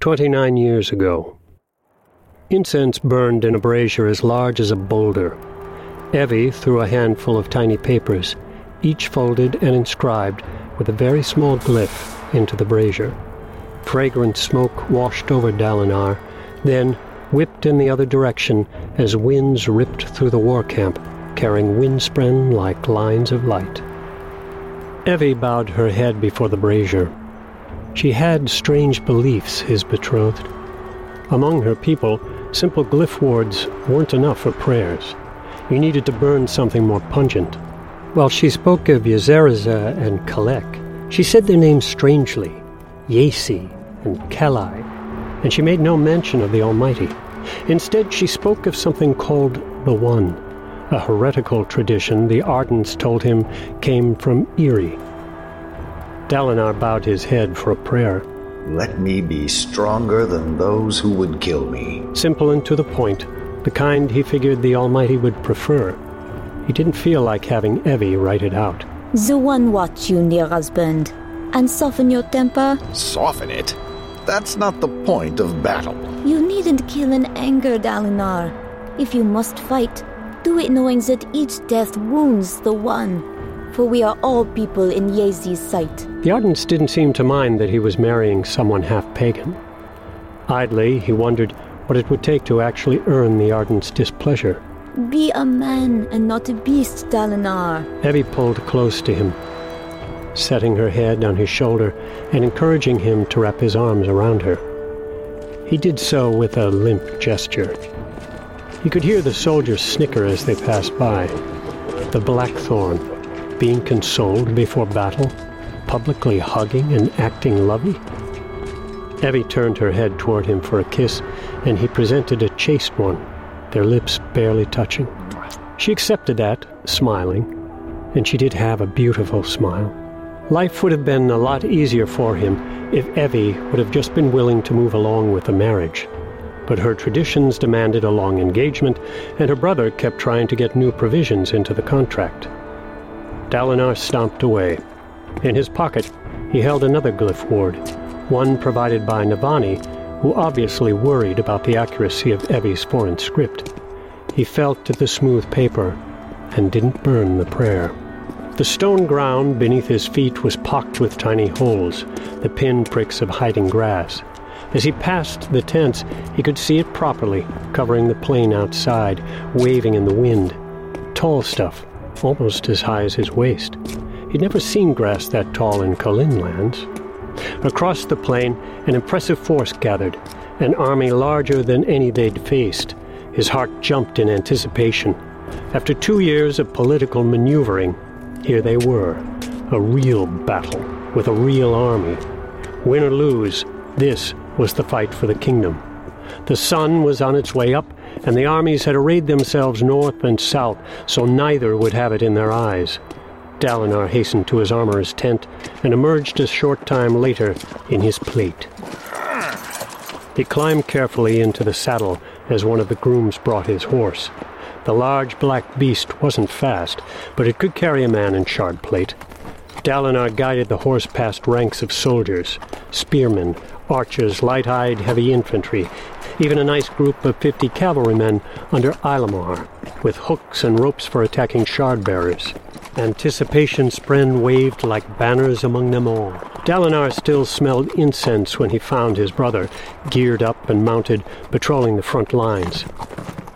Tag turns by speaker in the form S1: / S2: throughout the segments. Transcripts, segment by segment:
S1: 29 years ago. Incense burned in a brazier as large as a boulder. Evi threw a handful of tiny papers, each folded and inscribed with a very small glyph, into the brazier. Fragrant smoke washed over Dalinar, then whipped in the other direction as winds ripped through the war camp, carrying windspren like lines of light. Evi bowed her head before the brazier. She had strange beliefs, his betrothed. Among her people, simple glyph words weren't enough for prayers. You needed to burn something more pungent. While she spoke of Yazeraza and Kalek, she said their names strangely, Yesi and Kalai, and she made no mention of the Almighty. Instead, she spoke of something called the One, a heretical tradition the Ardents told him came from Iri, Dalinar bowed his head for a prayer.
S2: Let me be stronger than those who would kill me.
S1: Simple and to the point, the kind he figured the Almighty would prefer. He didn't feel like having Evi write it out.
S3: The one watch you, dear husband, and soften your temper.
S2: Soften it? That's not the point of battle.
S3: You needn't kill in anger, Dalinar. If you must fight, do it knowing that each death wounds the one for we are all people in Yezi's sight.
S1: The Ardents didn't seem to mind that he was marrying someone half pagan. Idly, he wondered what it would take to actually earn the Ardents' displeasure.
S3: Be a man and not a beast, Dalinar.
S1: Evi pulled close to him, setting her head on his shoulder and encouraging him to wrap his arms around her. He did so with a limp gesture. He could hear the soldiers snicker as they passed by. The Blackthorn, being consoled before battle, publicly hugging and acting lovey? Evi turned her head toward him for a kiss, and he presented a chaste one, their lips barely touching. She accepted that, smiling, and she did have a beautiful smile. Life would have been a lot easier for him if Evi would have just been willing to move along with the marriage. But her traditions demanded a long engagement, and her brother kept trying to get new provisions into the contract. Dalinar stomped away. In his pocket, he held another glyph ward, one provided by Navani, who obviously worried about the accuracy of Evi's foreign script. He felt at the smooth paper and didn't burn the prayer. The stone ground beneath his feet was pocked with tiny holes, the pin pricks of hiding grass. As he passed the tents, he could see it properly, covering the plain outside, waving in the wind. Tall stuff, almost as high as his waist. He'd never seen grass that tall in Kholin lands. Across the plain, an impressive force gathered, an army larger than any they'd faced. His heart jumped in anticipation. After two years of political maneuvering, here they were, a real battle with a real army. Win or lose, this was the fight for the kingdom. The sun was on its way up, and the armies had arrayed themselves north and south, so neither would have it in their eyes. Dalinar hastened to his armorer's tent and emerged a short time later in his plate. He climbed carefully into the saddle as one of the grooms brought his horse. The large black beast wasn't fast, but it could carry a man in shard plate. Dalinar guided the horse past ranks of soldiers, spearmen, archers, light-eyed heavy infantry, even a nice group of fifty cavalrymen under Ilamar, with hooks and ropes for attacking shard bearers. Anticipation spren waved like banners among them all. Dalinar still smelled incense when he found his brother, geared up and mounted, patrolling the front lines.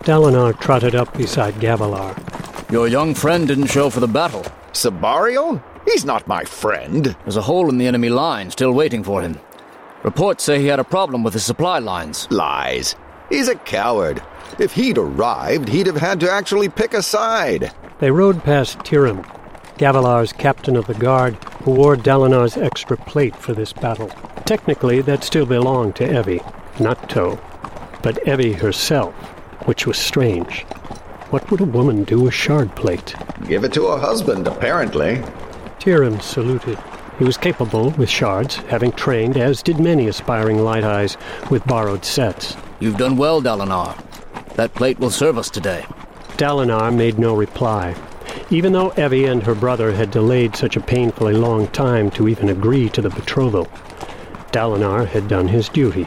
S1: Dalinar trotted up beside Gavilar.
S4: Your young friend didn't show for the battle.
S2: Sebarial? He's not my friend.
S4: There's a hole in the enemy line, still waiting for him. Reports say he had a problem with his supply lines.
S2: Lies. He's a coward. If he'd arrived, he'd have had to actually pick a side.
S1: They rode past Tearim, Gavilar's captain of the guard, who wore Dalinar's extra plate for this battle. Technically, that still belonged to Evi, not Toh. But Evi herself, which was strange. What would a woman do with shard plate?
S2: Give it to her husband, apparently.
S1: Tearim saluted. He was capable with shards, having trained, as did many aspiring light eyes, with borrowed sets.
S4: You've done well, Dalinar. That plate will serve us today.
S1: Dalinar made no reply. Even though Evi and her brother had delayed such a painfully long time to even agree to the betrothal, Dalinar had done his duty.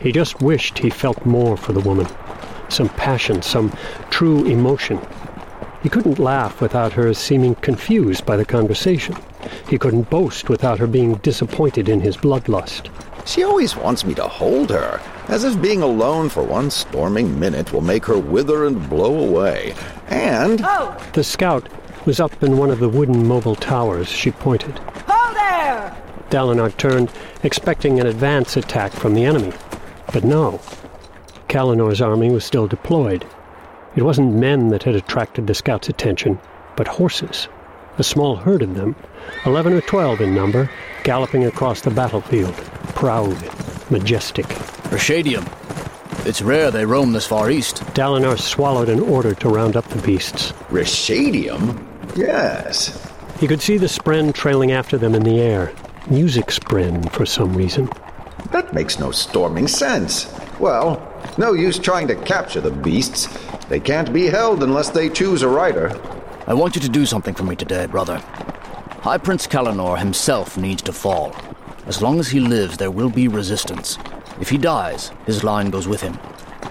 S1: He just wished he felt more for the woman. Some passion, some true emotion. He couldn't laugh without her seeming confused by the conversation. He couldn't boast without her being disappointed in his bloodlust.
S2: She always wants me to hold her, as if being alone for one storming minute will make her wither and blow away. And.
S5: Oh!
S1: The scout was up in one of the wooden mobile towers she pointed.
S5: Ho there!
S1: Dalinar turned, expecting an advance attack from the enemy. But no. Kalanor's army was still deployed. It wasn't men that had attracted the scout's attention, but horses. A small herd of them, eleven or twelve in number, galloping across the battlefield, proud, majestic.
S4: Ryshadium. It's rare they roam this far east.
S1: Dalinar swallowed an order to round up the beasts.
S2: Ryshadium? Yes.
S1: He could see the spren trailing after them in the air. Music spren, for some reason.
S2: That makes no storming sense. Well, no use trying to capture the beasts. They can't be held unless they choose a rider.
S4: I want you to do something for me today, brother. High Prince Kalanor himself needs to fall. As long as he lives, there will be resistance. If he dies, his line goes with him.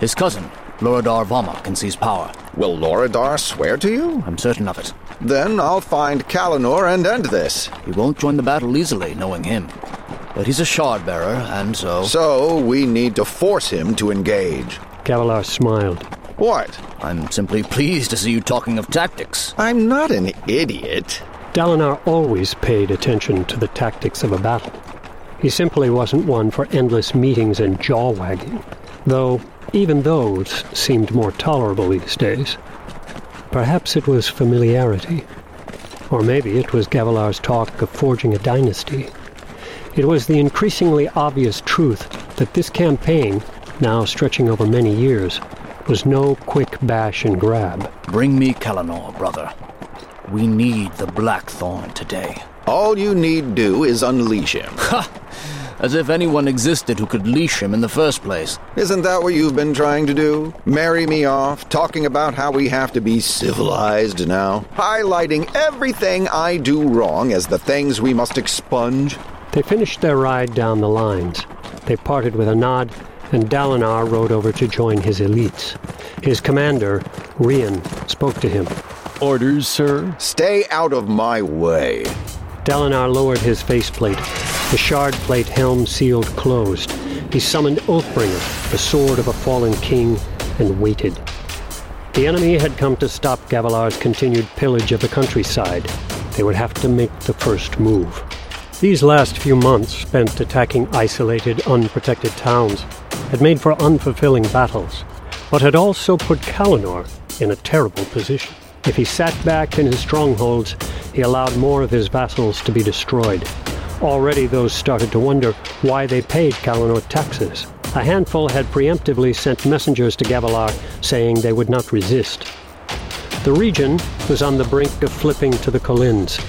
S4: His cousin, Loradar Vamah, can seize power.
S2: Will Loradar swear to you?
S4: I'm certain of it.
S2: Then I'll find Kalanor and end this.
S4: He won't join the battle easily, knowing him. But he's a shard bearer, and so.
S2: So we need to force him to engage.
S1: Gavilar smiled.
S2: What?
S4: I'm simply pleased to see you talking of tactics.
S2: I'm not an idiot.
S1: Dalinar always paid attention to the tactics of a battle. He simply wasn't one for endless meetings and jaw wagging, though even those seemed more tolerable these days. Perhaps it was familiarity. Or maybe it was Gavilar's talk of forging a dynasty. It was the increasingly obvious truth that this campaign, now stretching over many years, was no quick bash and grab.
S4: Bring me Kalanor, brother. We need the Blackthorn today.
S2: All you need do is unleash him.
S4: Ha! As if anyone existed who could leash him in the first place.
S2: Isn't that what you've been trying to do? Marry me off, talking about how we have to be civilized now, highlighting everything I do wrong as the things we must expunge.
S1: They finished their ride down the lines. They parted with a nod, and Dalinar rode over to join his elites. His commander, Rian, spoke to him.
S6: Orders, sir?
S2: Stay out of my way.
S1: Dalinar lowered his faceplate. The shard plate helm sealed closed. He summoned Oathbringer, the sword of a fallen king, and waited. The enemy had come to stop Gavilar's continued pillage of the countryside. They would have to make the first move. These last few months, spent attacking isolated, unprotected towns, had made for unfulfilling battles, but had also put Kalanor in a terrible position. If he sat back in his strongholds, he allowed more of his vassals to be destroyed. Already those started to wonder why they paid Kalanor taxes. A handful had preemptively sent messengers to Gavilar saying they would not resist. The region was on the brink of flipping to the Kholins,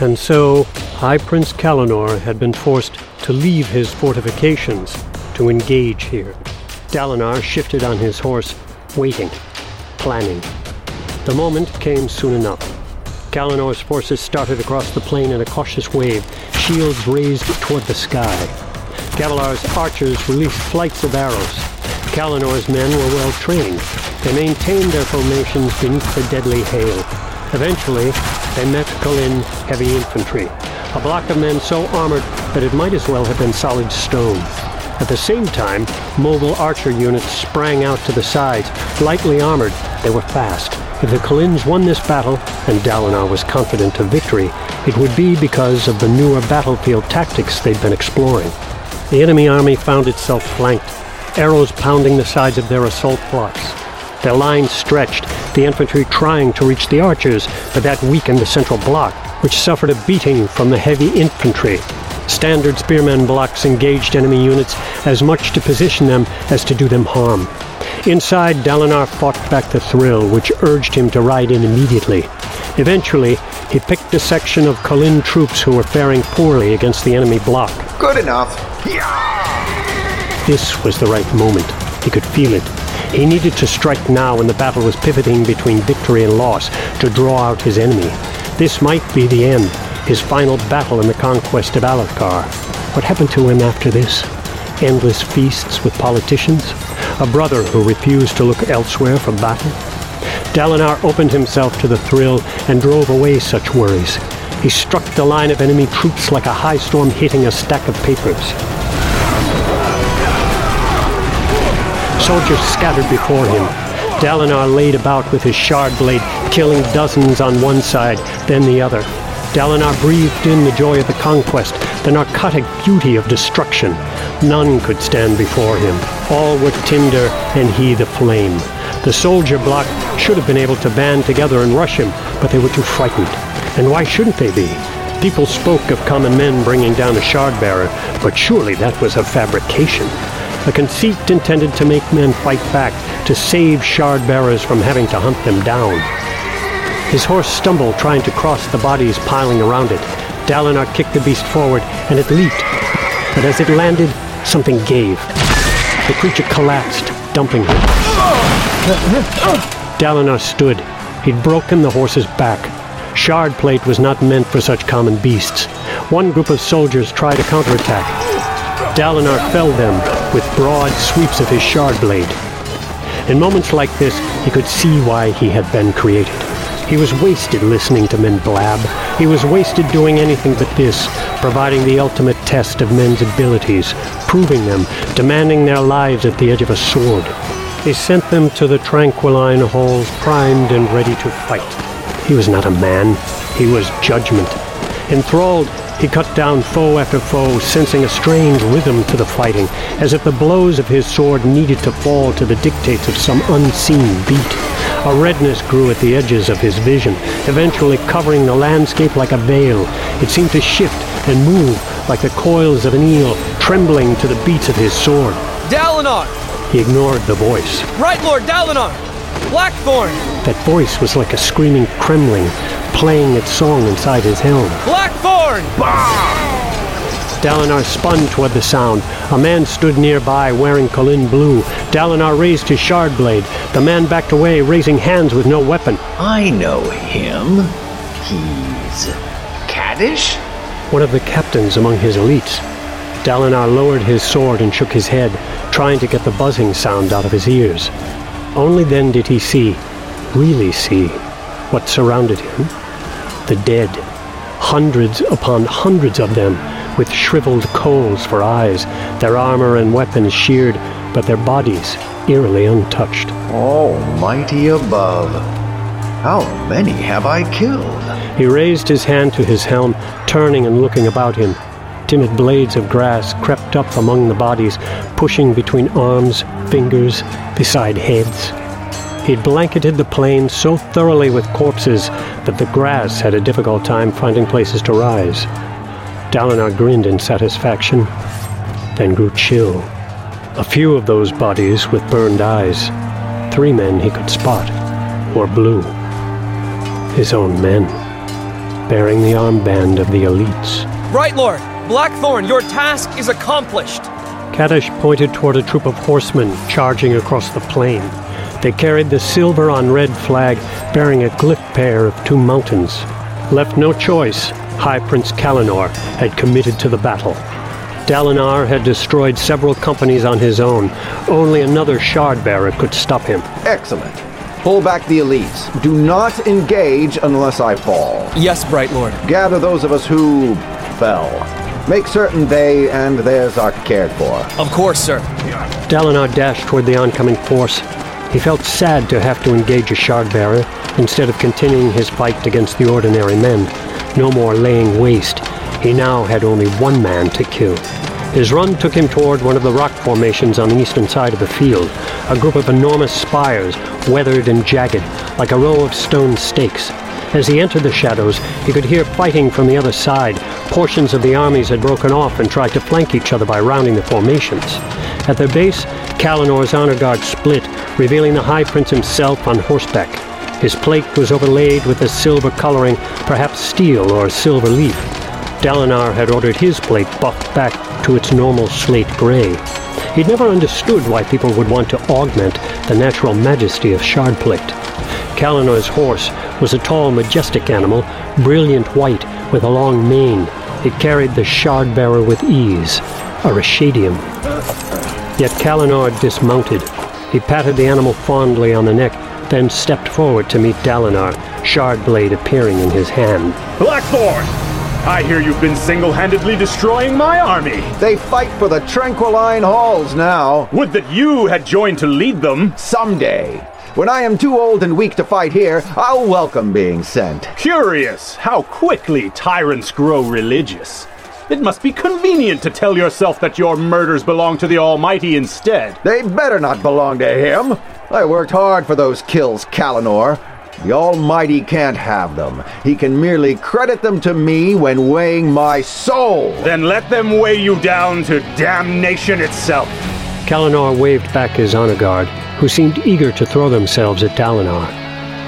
S1: and so High Prince Kalanor had been forced to leave his fortifications to engage here. Dalinar shifted on his horse, waiting, planning. The moment came soon enough. Kalanor's forces started across the plain in a cautious wave, shields raised toward the sky. Gavilar's archers released flights of arrows. Kalanor's men were well trained. They maintained their formations beneath the deadly hail. Eventually, they met Kholin heavy infantry, a block of men so armored that it might as well have been solid stone. At the same time, mobile archer units sprang out to the sides, lightly armored. They were fast. If the Kholins won this battle, and Dalinar was confident of victory, it would be because of the newer battlefield tactics they'd been exploring. The enemy army found itself flanked, arrows pounding the sides of their assault blocks. Their lines stretched, the infantry trying to reach the archers, but that weakened the central block, which suffered a beating from the heavy infantry. Standard spearmen blocks engaged enemy units as much to position them as to do them harm. Inside, Dalinar fought back the thrill, which urged him to ride in immediately. Eventually, he picked a section of Kholin troops who were faring poorly against the enemy block.
S2: Good enough. Yeah!
S1: This was the right moment. He could feel it. He needed to strike now when the battle was pivoting between victory and loss to draw out his enemy. This might be the end, his final battle in the conquest of Alethkar. What happened to him after this? endless feasts with politicians, a brother who refused to look elsewhere for battle. Dalinar opened himself to the thrill and drove away such worries. He struck the line of enemy troops like a high storm hitting a stack of papers. Soldiers scattered before him. Dalinar laid about with his shard blade, killing dozens on one side, then the other. Dalinar breathed in the joy of the conquest, the narcotic beauty of destruction. None could stand before him. All were tinder, and he the flame. The soldier bloc should have been able to band together and rush him, but they were too frightened. And why shouldn't they be? People spoke of common men bringing down a shard bearer, but surely that was a fabrication. A conceit intended to make men fight back, to save shard bearers from having to hunt them down. His horse stumbled trying to cross the bodies piling around it. Dalinar kicked the beast forward, and it leaped. But as it landed, something gave. The creature collapsed, dumping him. Dalinar stood. He'd broken the horse's back. Shard plate was not meant for such common beasts. One group of soldiers tried a counterattack. Dalinar felled them with broad sweeps of his shard blade. In moments like this, he could see why he had been created. He was wasted listening to men blab. He was wasted doing anything but this, providing the ultimate test of men's abilities, proving them, demanding their lives at the edge of a sword. He sent them to the Tranquiline halls primed and ready to fight. He was not a man. He was judgment. Enthralled, he cut down foe after foe, sensing a strange rhythm to the fighting, as if the blows of his sword needed to fall to the dictates of some unseen beat. A redness grew at the edges of his vision, eventually covering the landscape like a veil. It seemed to shift and move like the coils of an eel, trembling to the beats of his sword.
S5: Dalinar!
S1: He ignored the voice.
S5: Bright Lord Dalinar! Blackthorn!
S1: That voice was like a screaming cremling, playing its song inside his helm.
S5: Blackthorn!
S1: Dalinar spun toward the sound. A man stood nearby wearing Kholin blue. Dalinar raised his shard blade. The man backed away, raising hands with no weapon.
S6: I know him. He's. Kadash?
S1: One of the captains among his elites. Dalinar lowered his sword and shook his head, trying to get the buzzing sound out of his ears. Only then did he see, really see, what surrounded him. The dead. Hundreds upon hundreds of them, with shriveled coals for eyes, their armor and weapons sheared, but their bodies eerily untouched.
S6: Almighty above. How many have I killed?
S1: He raised his hand to his helm, turning and looking about him. Timid blades of grass crept up among the bodies, pushing between arms, fingers, beside heads. He'd blanketed the plain so thoroughly with corpses that the grass had a difficult time finding places to rise. Dalinar grinned in satisfaction, then grew chill. A few of those bodies with burned eyes, three men he could spot, were blue. His own men, bearing the armband of the elites.
S5: Bright Lord! Blackthorn, your task is accomplished!
S1: Kadash pointed toward a troop of horsemen charging across the plain. They carried the silver on red flag bearing a glyph pair of two mountains. Left no choice, High Prince Kalanor had committed to the battle. Dalinar had destroyed several companies on his own. Only another shard bearer could stop him.
S2: Excellent. Pull back the elites. Do not engage unless I fall.
S5: Yes, Bright Lord.
S2: Gather those of us who fell. Make certain they and theirs are cared for.
S5: Of course, sir.
S1: Dalinar dashed toward the oncoming force. He felt sad to have to engage a shard bearer instead of continuing his fight against the ordinary men. No more laying waste. He now had only one man to kill. His run took him toward one of the rock formations on the eastern side of the field, a group of enormous spires, weathered and jagged, like a row of stone stakes. As he entered the shadows, he could hear fighting from the other side. Portions of the armies had broken off and tried to flank each other by rounding the formations. At their base, Kalanor's honor guard split, revealing the High Prince himself on horseback. His plate was overlaid with a silver coloring, perhaps steel or silver leaf. Dalinar had ordered his plate buffed back to its normal slate gray. He'd never understood why people would want to augment the natural majesty of shard plate. Kalanor's horse was a tall, majestic animal, brilliant white with a long mane. It carried the shard bearer with ease. a Ryshadium. Yet Kalinor dismounted. He patted the animal fondly on the neck, then stepped forward to meet Dalinar, shard blade appearing in his hand.
S7: Blackthorn! I hear you've been single handedly destroying my army.
S2: They fight for the Tranquiline Halls now.
S7: Would that you had joined to lead them.
S2: Someday. When I am too old and weak to fight here, I'll welcome being sent.
S7: Curious how quickly tyrants grow religious. It must be convenient to tell yourself that your murders belong to the Almighty instead.
S2: They better not belong to him. I worked hard for those kills, Kalanor. The Almighty can't have them. He can merely credit them to me when weighing my soul.
S7: Then let them weigh you down to damnation itself.
S1: Kalanor waved back his honor guard, who seemed eager to throw themselves at Dalinar.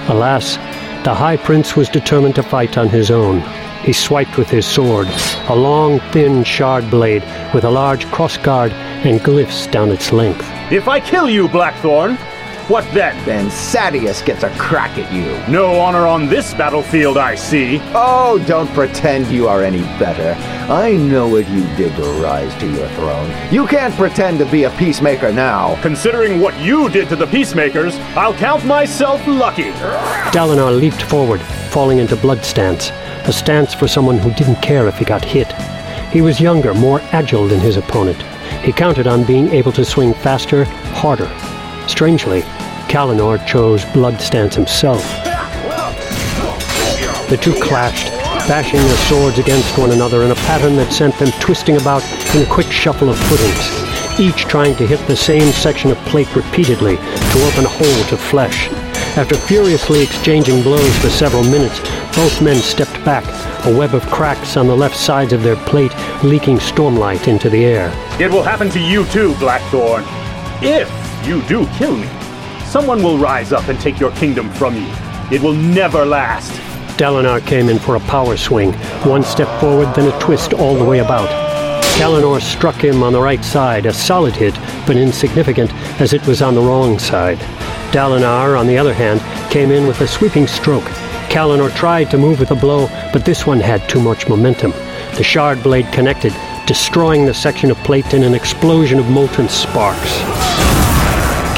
S1: Alas, the High Prince was determined to fight on his own. He swiped with his sword, a long, thin shard blade with a large crossguard and glyphs down its length.
S7: If I kill you, Blackthorn, what then?
S2: Then Sadeas gets a crack at you.
S7: No honor on this battlefield, I see.
S2: Oh, don't pretend you are any better. I know what you did to rise to your throne. You can't pretend to be a peacemaker now.
S7: Considering what you did to the peacemakers, I'll count myself lucky.
S1: Dalinar leaped forward, falling into blood stance, a stance for someone who didn't care if he got hit. He was younger, more agile than his opponent. He counted on being able to swing faster, harder. Strangely, Kalanor chose blood stance himself. The two clashed, bashing their swords against one another in a pattern that sent them twisting about in a quick shuffle of footings, each trying to hit the same section of plate repeatedly to open a hole to flesh. After furiously exchanging blows for several minutes, both men stepped back, a web of cracks on the left sides of their plate leaking stormlight into the air.
S7: It will happen to you too, Blackthorn. If you do kill me, someone will rise up and take your kingdom from you. It will never last.
S1: Dalinar came in for a power swing, one step forward, then a twist all the way about. Kalanor struck him on the right side, a solid hit, but insignificant as it was on the wrong side. Dalinar, on the other hand, came in with a sweeping stroke. Kalanor tried to move with a blow, but this one had too much momentum. The shard blade connected, destroying the section of plate in an explosion of molten sparks.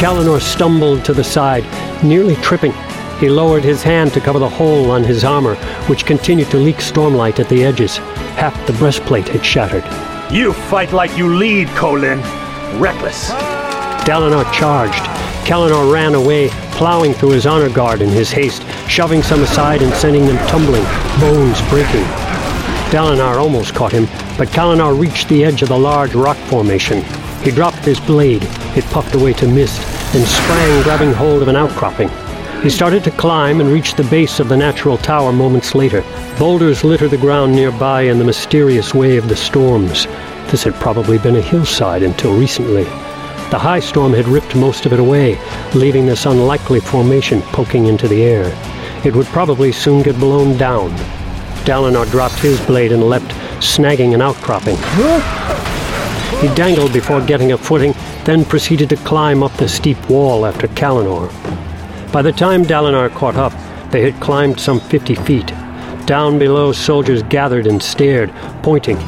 S1: Kalanor stumbled to the side, nearly tripping. He lowered his hand to cover the hole on his armor, which continued to leak stormlight at the edges. Half the breastplate had shattered.
S7: You fight like you lead, Kholin. Reckless.
S1: Dalinar charged. Kalanor ran away, plowing through his honor guard in his haste, shoving some aside and sending them tumbling, bones breaking. Dalinar almost caught him, but Kalanor reached the edge of the large rock formation. He dropped his blade. It puffed away to mist, and sprang, grabbing hold of an outcropping. He started to climb and reached the base of the natural tower moments later. Boulders litter the ground nearby in the mysterious way of the storms. This had probably been a hillside until recently. The high storm had ripped most of it away, leaving this unlikely formation poking into the air. It would probably soon get blown down. Dalinar dropped his blade and leapt, snagging an outcropping. He dangled before getting a footing, then proceeded to climb up the steep wall after Kalanor. By the time Dalinar caught up, they had climbed some fifty feet. Down below, soldiers gathered and stared, pointing.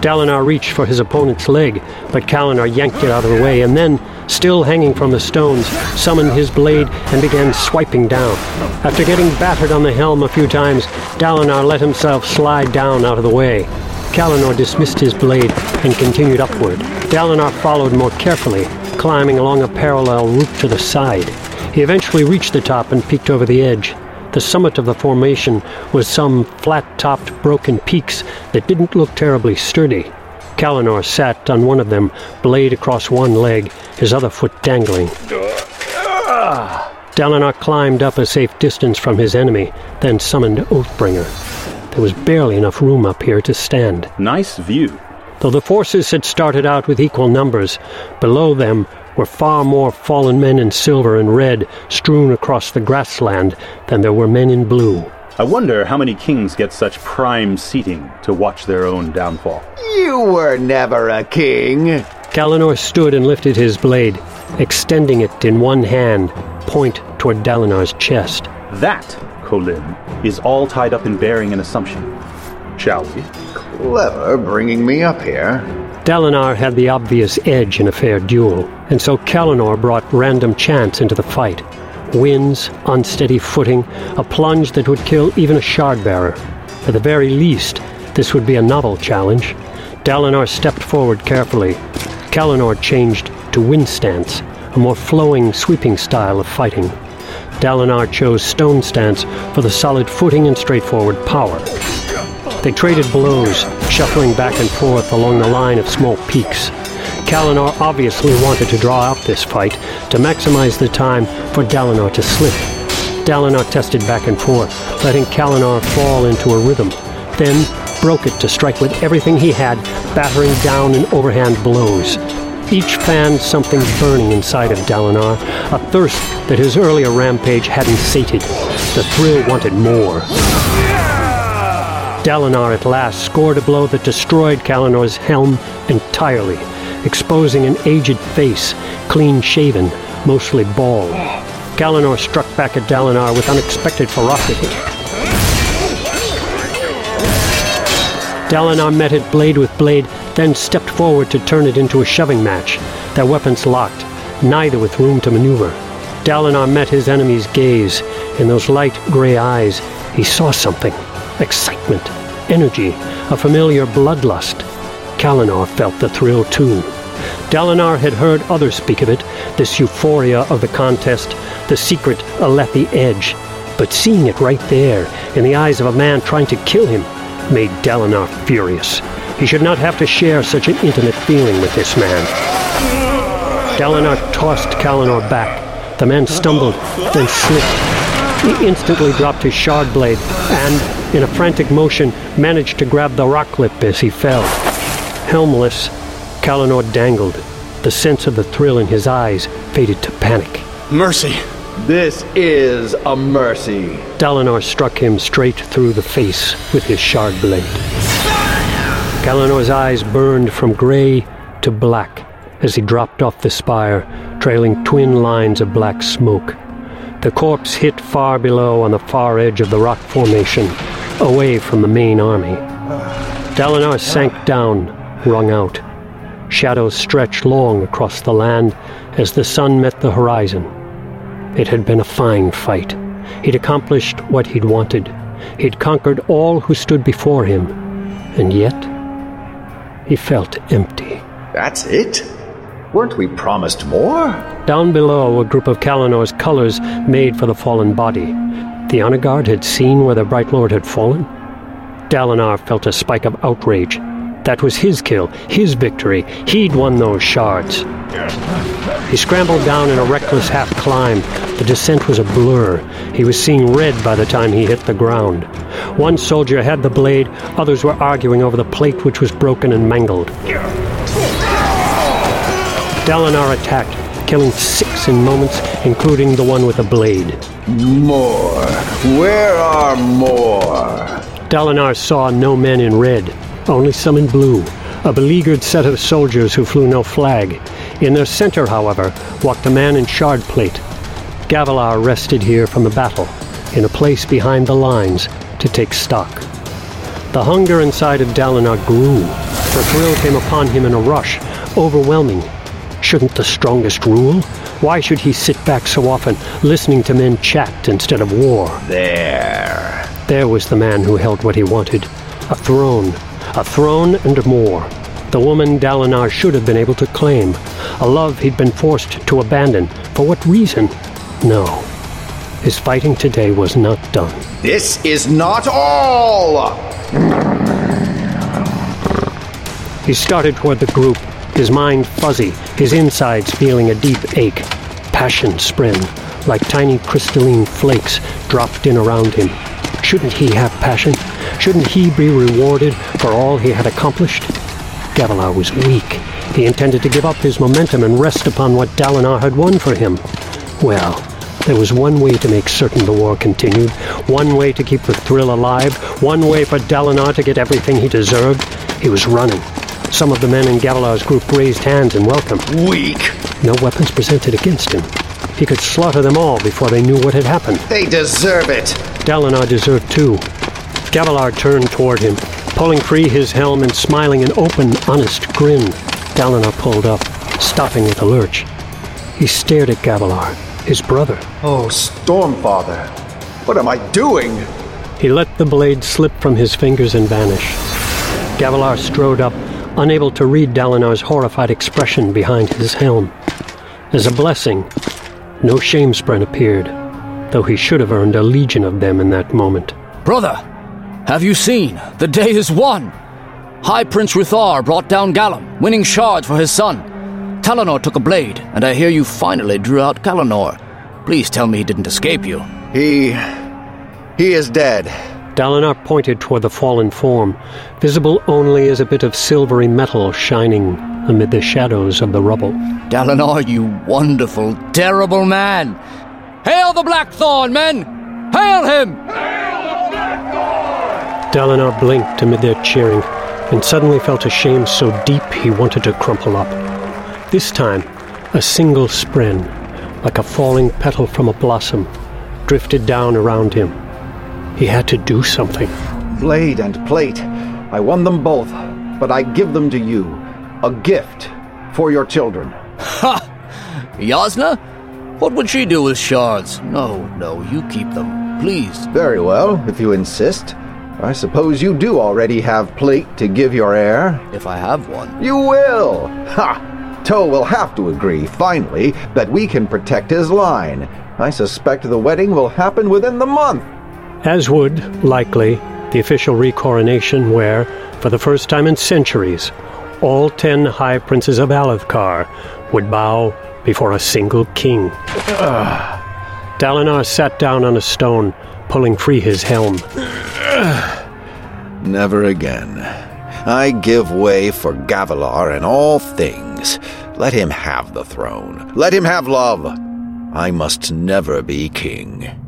S1: Dalinar reached for his opponent's leg, but Kalanor yanked it out of the way, and then, still hanging from the stones, summoned his blade and began swiping down. After getting battered on the helm a few times, Dalinar let himself slide down out of the way. Kalanor dismissed his blade and continued upward. Dalinar followed more carefully, climbing along a parallel route to the side. He eventually reached the top and peeked over the edge. The summit of the formation was some flat-topped broken peaks that didn't look terribly sturdy. Kalanor sat on one of them, blade across one leg, his other foot dangling. Dalinar climbed up a safe distance from his enemy, then summoned Oathbringer. There was barely enough room up here to stand.
S7: Nice view.
S1: Though the forces had started out with equal numbers, below them were far more fallen men in silver and red strewn across the grassland than there were men in blue.
S7: I wonder how many kings get such prime seating to watch their own downfall.
S2: You were never a king.
S1: Kalanor stood and lifted his blade, extending it in one hand, point toward Dalinar's chest.
S7: That, Kholin, is all tied up in bearing an assumption. Shall we?
S6: Clever bringing me up here.
S1: Dalinar had the obvious edge in a fair duel, and so Kalanor brought random chance into the fight. Winds, unsteady footing, a plunge that would kill even a shard bearer. At the very least, this would be a novel challenge. Dalinar stepped forward carefully. Kalanor changed to wind stance, a more flowing, sweeping style of fighting. Dalinar chose stone stance for the solid footing and straightforward power. They traded blows, shuffling back and forth along the line of small peaks. Kalanor obviously wanted to draw out this fight to maximize the time for Dalinar to slip. Dalinar tested back and forth, letting Kalanor fall into a rhythm, then broke it to strike with everything he had, battering down in overhand blows. Each fanned something burning inside of Dalinar, a thirst that his earlier rampage hadn't sated. The thrill wanted more. Dalinar at last scored a blow that destroyed Kalanor's helm entirely, exposing an aged face, clean shaven, mostly bald. Kalinor struck back at Dalinar with unexpected ferocity. Dalinar met it blade with blade, then stepped forward to turn it into a shoving match, their weapons locked, neither with room to maneuver. Dalinar met his enemy's gaze. In those light gray eyes, he saw something excitement, energy, a familiar bloodlust. Kalanor felt the thrill too. Dalinar had heard others speak of it, this euphoria of the contest, the secret Alethi edge. But seeing it right there, in the eyes of a man trying to kill him, made Dalinar furious. He should not have to share such an intimate feeling with this man. Dalinar tossed Kalanor back. The man stumbled, then slipped. He instantly dropped his shard blade and, in a frantic motion, managed to grab the rock lip as he fell. Helmless, Kalanor dangled. The sense of the thrill in his eyes faded to panic.
S7: Mercy!
S6: This is a mercy.
S1: Dalinar struck him straight through the face with his shard blade. Kalanor's eyes burned from gray to black as he dropped off the spire, trailing twin lines of black smoke. The corpse hit far below on the far edge of the rock formation, away from the main army. Dalinar sank down, wrung out. Shadows stretched long across the land as the sun met the horizon. It had been a fine fight. He'd accomplished what he'd wanted. He'd conquered all who stood before him. And yet, he felt empty.
S6: That's it? Weren't we promised more?
S1: Down below, a group of Kalanor's colors made for the fallen body. The honor guard had seen where the Bright Lord had fallen. Dalinar felt a spike of outrage. That was his kill, his victory. He'd won those shards. He scrambled down in a reckless half climb. The descent was a blur. He was seeing red by the time he hit the ground. One soldier had the blade, others were arguing over the plate which was broken and mangled. Dalinar attacked, killing six in moments, including the one with a blade.
S6: More. Where are more?
S1: Dalinar saw no men in red, only some in blue, a beleaguered set of soldiers who flew no flag. In their center, however, walked a man in shard plate. Gavilar rested here from the battle, in a place behind the lines, to take stock. The hunger inside of Dalinar grew. The thrill came upon him in a rush, overwhelming. Shouldn't the strongest rule? Why should he sit back so often, listening to men chat instead of war?
S6: There.
S1: There was the man who held what he wanted a throne. A throne and more. The woman Dalinar should have been able to claim. A love he'd been forced to abandon. For what reason? No. His fighting today was not done.
S2: This is not all!
S1: He started toward the group, his mind fuzzy, his insides feeling a deep ache. Passionspren, like tiny crystalline flakes dropped in around him. Shouldn't he have passion? Shouldn't he be rewarded for all he had accomplished? Gavilar was weak. He intended to give up his momentum and rest upon what Dalinar had won for him. Well, there was one way to make certain the war continued, one way to keep the thrill alive, one way for Dalinar to get everything he deserved. He was running. Some of the men in Gavilar's group raised hands in welcome.
S6: Weak.
S1: No weapons presented against him. He could slaughter them all before they knew what had happened.
S2: They deserve it!
S1: Dalinar deserved too. Gavilar turned toward him, Pulling free his helm and smiling an open, honest grin, Dalinar pulled up, stopping with a lurch. He stared at Gavilar, his brother.
S2: Oh, Stormfather, what am I doing?
S1: He let the blade slip from his fingers and vanish. Gavilar strode up, unable to read Dalinar's horrified expression behind his helm. As a blessing, no Shamespren appeared, though he should have earned a legion of them in that moment.
S4: Brother, have you seen? The day is won! High Prince Ruthar brought down Gallum, winning shards for his son. Talinor took a blade, and I hear you finally drew out Kalanor. Please tell me he didn't escape you.
S2: He. he is dead.
S1: Dalinar pointed toward the fallen form, visible only as a bit of silvery metal shining amid the shadows of the rubble.
S4: Dalinar, you wonderful, terrible man! Hail the Blackthorn, men! Hail him!
S1: Hail the Dalinar blinked amid their cheering and suddenly felt a shame so deep he wanted to crumple up. This time, a single spren, like a falling petal from a blossom, drifted down around him. He had to do something.
S2: Blade and plate. I won them both, but I give them to you. A gift for your children.
S4: Ha! Jasnah? What would she do with shards? No, no, you keep them, please.
S2: Very well, if you insist. I suppose you do already have plate to give your heir.
S4: If I have one.
S2: You will! Ha! Toh will have to agree, finally, that we can protect his line. I suspect the wedding will happen within the month.
S1: As would, likely, the official recoronation where, for the first time in centuries, all ten High Princes of Alethkar would bow before a single king. Dalinar sat down on a stone, pulling free his helm.
S2: Never again. I give way for Gavilar in all things. Let him have the throne. Let him have love. I must never be king.